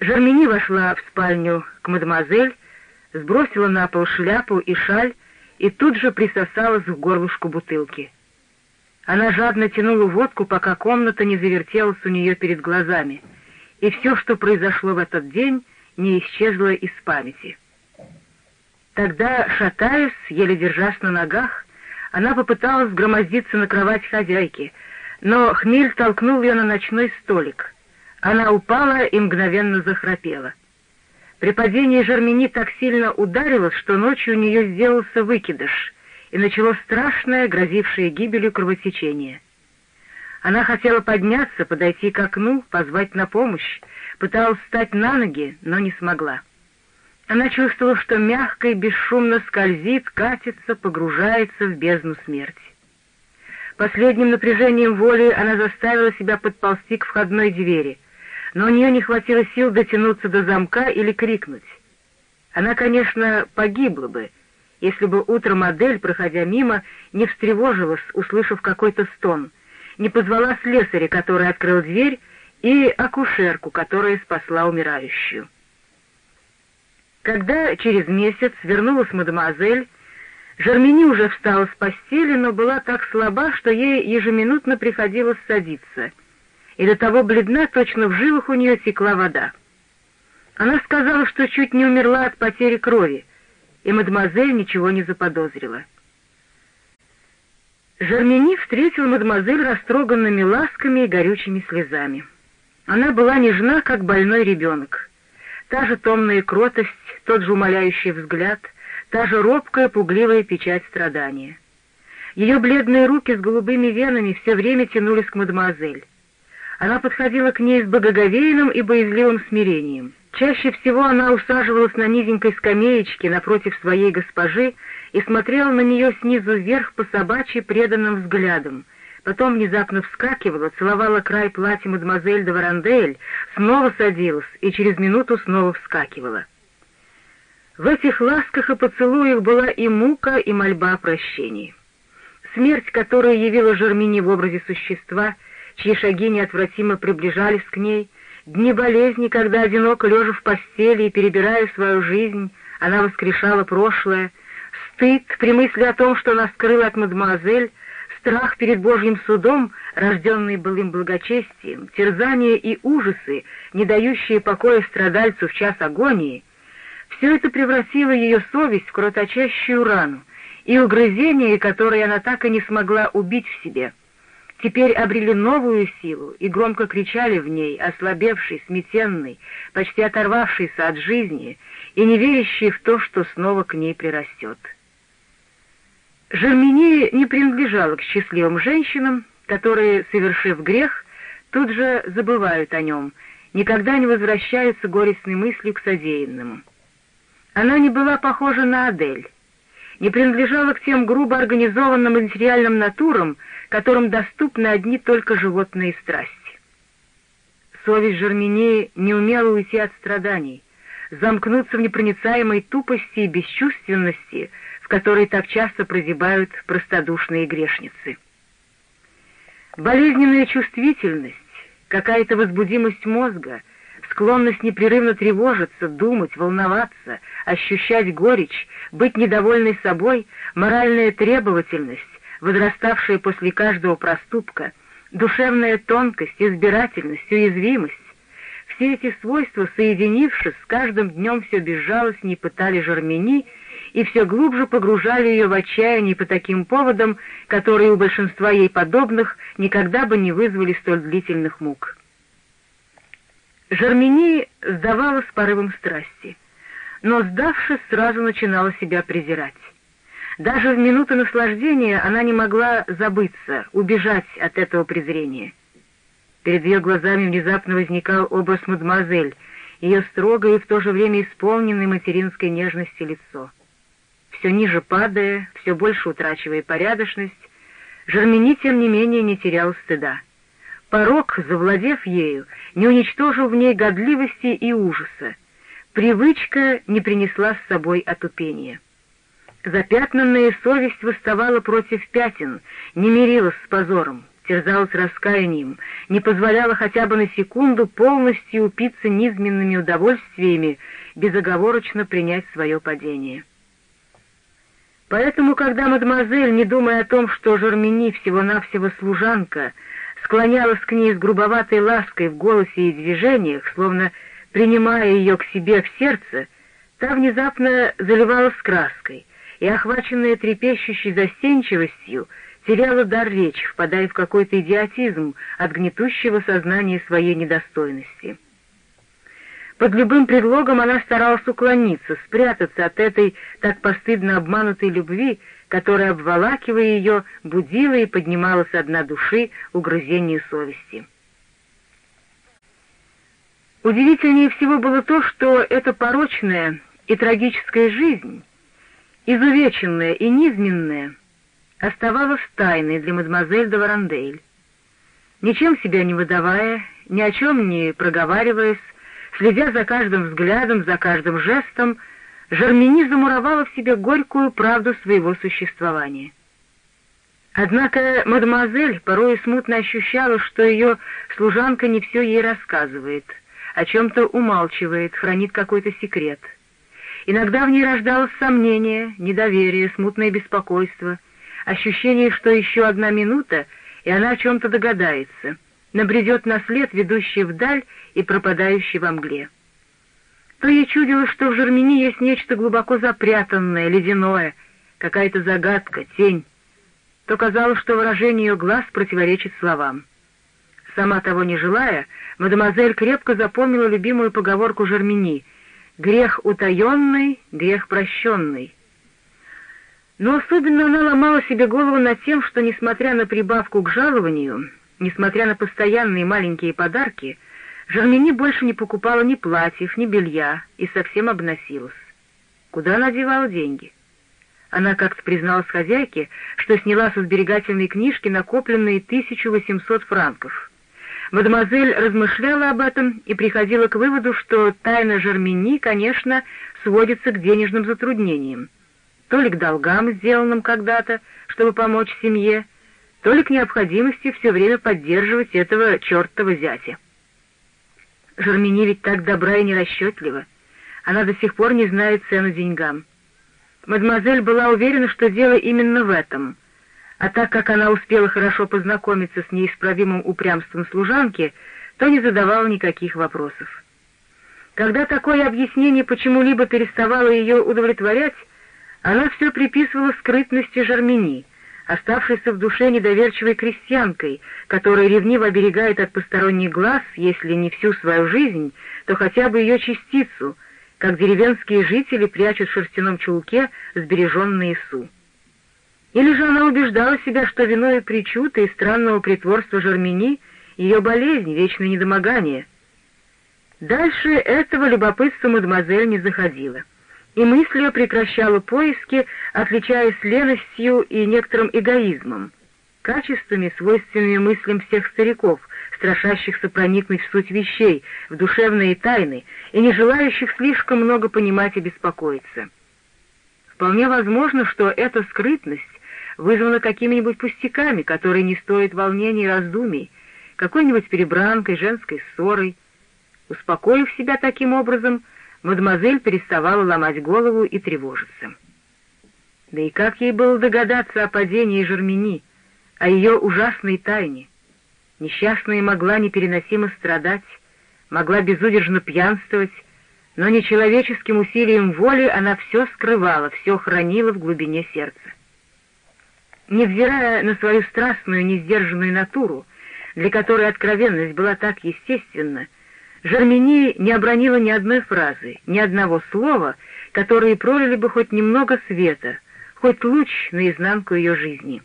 Жермени вошла в спальню к мадемуазель, сбросила на пол шляпу и шаль и тут же присосалась к горлышку бутылки. Она жадно тянула водку, пока комната не завертелась у нее перед глазами, и все, что произошло в этот день, не исчезло из памяти. Тогда, шатаясь, еле держась на ногах, она попыталась громоздиться на кровать хозяйки, но хмель толкнул ее на ночной столик. Она упала и мгновенно захрапела. При падении Жермени так сильно ударилась, что ночью у нее сделался выкидыш, и началось страшное, грозившее гибелью кровотечение. Она хотела подняться, подойти к окну, позвать на помощь, пыталась встать на ноги, но не смогла. Она чувствовала, что мягко и бесшумно скользит, катится, погружается в бездну смерти. Последним напряжением воли она заставила себя подползти к входной двери, но у нее не хватило сил дотянуться до замка или крикнуть. Она, конечно, погибла бы, если бы утром модель, проходя мимо, не встревожилась, услышав какой-то стон, не позвала слесаря, который открыл дверь, и акушерку, которая спасла умирающую. Когда через месяц вернулась мадемуазель, Жермени уже встала с постели, но была так слаба, что ей ежеминутно приходилось садиться, и до того бледна, точно в жилах у нее текла вода. Она сказала, что чуть не умерла от потери крови, и мадемуазель ничего не заподозрила. Жермени встретила мадемуазель растроганными ласками и горючими слезами. Она была нежна, как больной ребенок — Та же томная кротость, тот же умоляющий взгляд, та же робкая, пугливая печать страдания. Ее бледные руки с голубыми венами все время тянулись к мадемуазель. Она подходила к ней с благоговейным и боязливым смирением. Чаще всего она усаживалась на низенькой скамеечке напротив своей госпожи и смотрела на нее снизу вверх по собачьи преданным взглядом — потом внезапно вскакивала, целовала край платья мадемуазель де Варандель, снова садилась и через минуту снова вскакивала. В этих ласках и поцелуях была и мука, и мольба о прощении. Смерть, которую явила Жермини в образе существа, чьи шаги неотвратимо приближались к ней, дни болезни, когда одиноко лежа в постели и перебирая свою жизнь, она воскрешала прошлое, стыд при мысли о том, что она скрыла от мадемуазель, страх перед Божьим судом, рожденный былым благочестием, терзания и ужасы, не дающие покоя страдальцу в час агонии, все это превратило ее совесть в кровоточащую рану, и угрызения, которые она так и не смогла убить в себе, теперь обрели новую силу и громко кричали в ней, ослабевший, сметенный, почти оторвавшийся от жизни и не верящий в то, что снова к ней прирастет. Жермени не принадлежала к счастливым женщинам, которые, совершив грех, тут же забывают о нем, никогда не возвращаются горестной мыслью к содеянному. Она не была похожа на Адель, не принадлежала к тем грубо организованным материальным натурам, которым доступны одни только животные страсти. Совесть Жермени не умела уйти от страданий, замкнуться в непроницаемой тупости и бесчувственности — в которой так часто прозябают простодушные грешницы. Болезненная чувствительность, какая-то возбудимость мозга, склонность непрерывно тревожиться, думать, волноваться, ощущать горечь, быть недовольной собой, моральная требовательность, возраставшая после каждого проступка, душевная тонкость, избирательность, уязвимость, все эти свойства, соединившись, с каждым днем все безжалостнее пытали Жармени и все глубже погружали ее в отчаяние по таким поводам, которые у большинства ей подобных никогда бы не вызвали столь длительных мук. Жармини сдавалась порывом страсти, но, сдавшись, сразу начинала себя презирать. Даже в минуты наслаждения она не могла забыться, убежать от этого презрения. Перед ее глазами внезапно возникал образ мадемуазель, ее строгое и в то же время исполненное материнской нежности лицо все ниже падая, все больше утрачивая порядочность, Жермени, тем не менее, не терял стыда. Порог, завладев ею, не уничтожил в ней годливости и ужаса. Привычка не принесла с собой отупения. Запятнанная совесть восставала против пятен, не мирилась с позором, терзалась раскаянием, не позволяла хотя бы на секунду полностью упиться низменными удовольствиями, безоговорочно принять свое падение. Поэтому, когда мадемуазель, не думая о том, что Жермени всего-навсего служанка, склонялась к ней с грубоватой лаской в голосе и движениях, словно принимая ее к себе в сердце, та внезапно заливалась краской и, охваченная трепещущей застенчивостью, теряла дар речи, впадая в какой-то идиотизм от гнетущего сознания своей недостойности. Под любым предлогом она старалась уклониться, спрятаться от этой так постыдно обманутой любви, которая, обволакивая ее, будила и поднимала со дна души угрызение совести. Удивительнее всего было то, что эта порочная и трагическая жизнь, изувеченная и низменная, оставалась тайной для мадемуазель де Варандель. Ничем себя не выдавая, ни о чем не проговариваясь, Следя за каждым взглядом, за каждым жестом, Жермени замуровала в себе горькую правду своего существования. Однако мадемуазель порой смутно ощущала, что ее служанка не все ей рассказывает, о чем-то умалчивает, хранит какой-то секрет. Иногда в ней рождалось сомнение, недоверие, смутное беспокойство, ощущение, что еще одна минута, и она о чем-то догадается — набредет на след, ведущий вдаль и пропадающий во мгле. То ей чудилось, что в Жермени есть нечто глубоко запрятанное, ледяное, какая-то загадка, тень, то казалось, что выражение ее глаз противоречит словам. Сама того не желая, мадемуазель крепко запомнила любимую поговорку Жермени «Грех утаенный, грех прощенный». Но особенно она ломала себе голову над тем, что, несмотря на прибавку к жалованию, Несмотря на постоянные маленькие подарки, Жермени больше не покупала ни платьев, ни белья и совсем обносилась. Куда она девала деньги? Она как-то призналась хозяйке, что сняла со сберегательной книжки накопленные 1800 франков. Мадемуазель размышляла об этом и приходила к выводу, что тайна Жермени, конечно, сводится к денежным затруднениям. То ли к долгам, сделанным когда-то, чтобы помочь семье, то ли к необходимости все время поддерживать этого чертова зятя. Жермени ведь так добра и нерасчетлива. Она до сих пор не знает цену деньгам. Мадемуазель была уверена, что дело именно в этом, а так как она успела хорошо познакомиться с неисправимым упрямством служанки, то не задавала никаких вопросов. Когда такое объяснение почему-либо переставало ее удовлетворять, она все приписывала скрытности Жермени — оставшейся в душе недоверчивой крестьянкой, которая ревниво оберегает от посторонних глаз, если не всю свою жизнь, то хотя бы ее частицу, как деревенские жители прячут в шерстяном чулке сбереженные су. Или же она убеждала себя, что виной причуды и странного притворства Жермени ее болезнь, вечное недомогание. Дальше этого любопытство мадемуазель не заходило и мыслью прекращала поиски, отличаясь леностью и некоторым эгоизмом, качествами, свойственными мыслям всех стариков, страшащихся проникнуть в суть вещей, в душевные тайны и не желающих слишком много понимать и беспокоиться. Вполне возможно, что эта скрытность вызвана какими-нибудь пустяками, которые не стоят волнений и раздумий, какой-нибудь перебранкой, женской ссорой. Успокоив себя таким образом, мадемуазель переставала ломать голову и тревожиться. Да и как ей было догадаться о падении Жермени, о ее ужасной тайне? Несчастная могла непереносимо страдать, могла безудержно пьянствовать, но нечеловеческим усилием воли она все скрывала, все хранила в глубине сердца. Невзирая на свою страстную, несдержанную натуру, для которой откровенность была так естественна, Жермени не обронила ни одной фразы, ни одного слова, которые пролили бы хоть немного света, хоть луч наизнанку ее жизни.